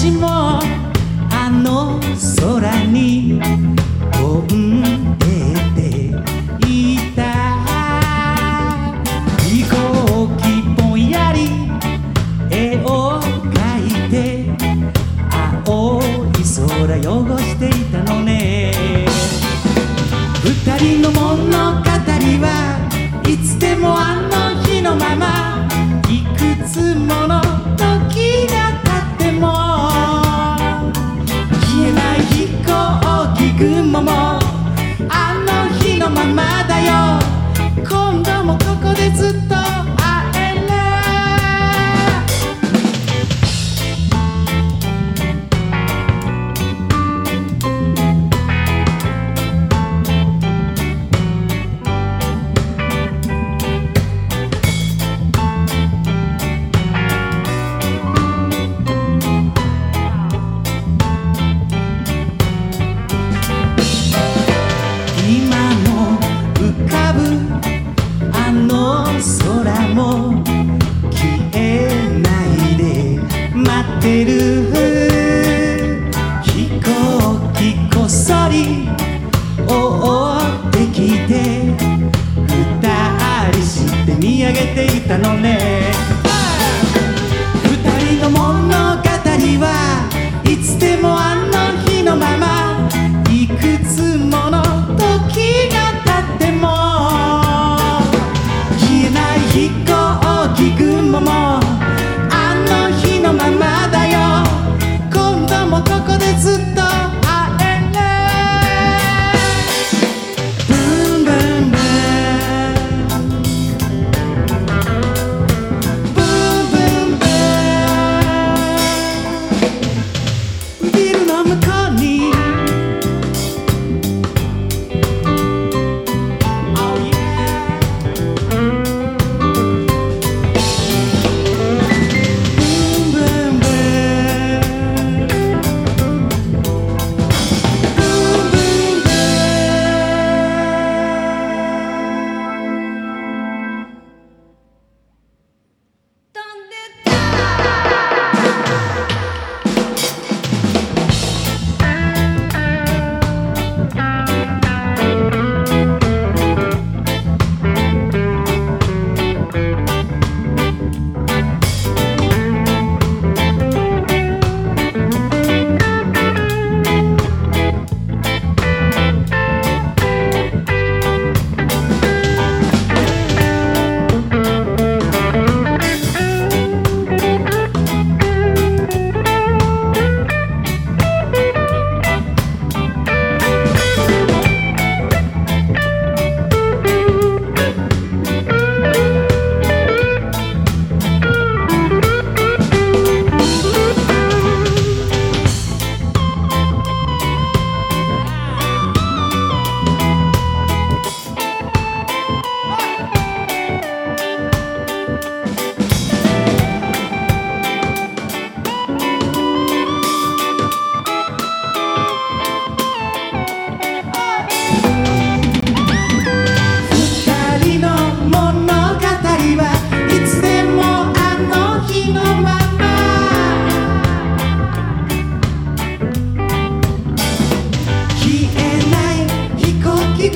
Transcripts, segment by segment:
私もあの空に飛んでていた飛行機ぼんやり絵を描いて青い空汚していたのね。二人の物語はいつでもあのてる。飛行機こそり覆ってきて。二人して見上げていたのね。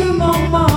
you, Mama.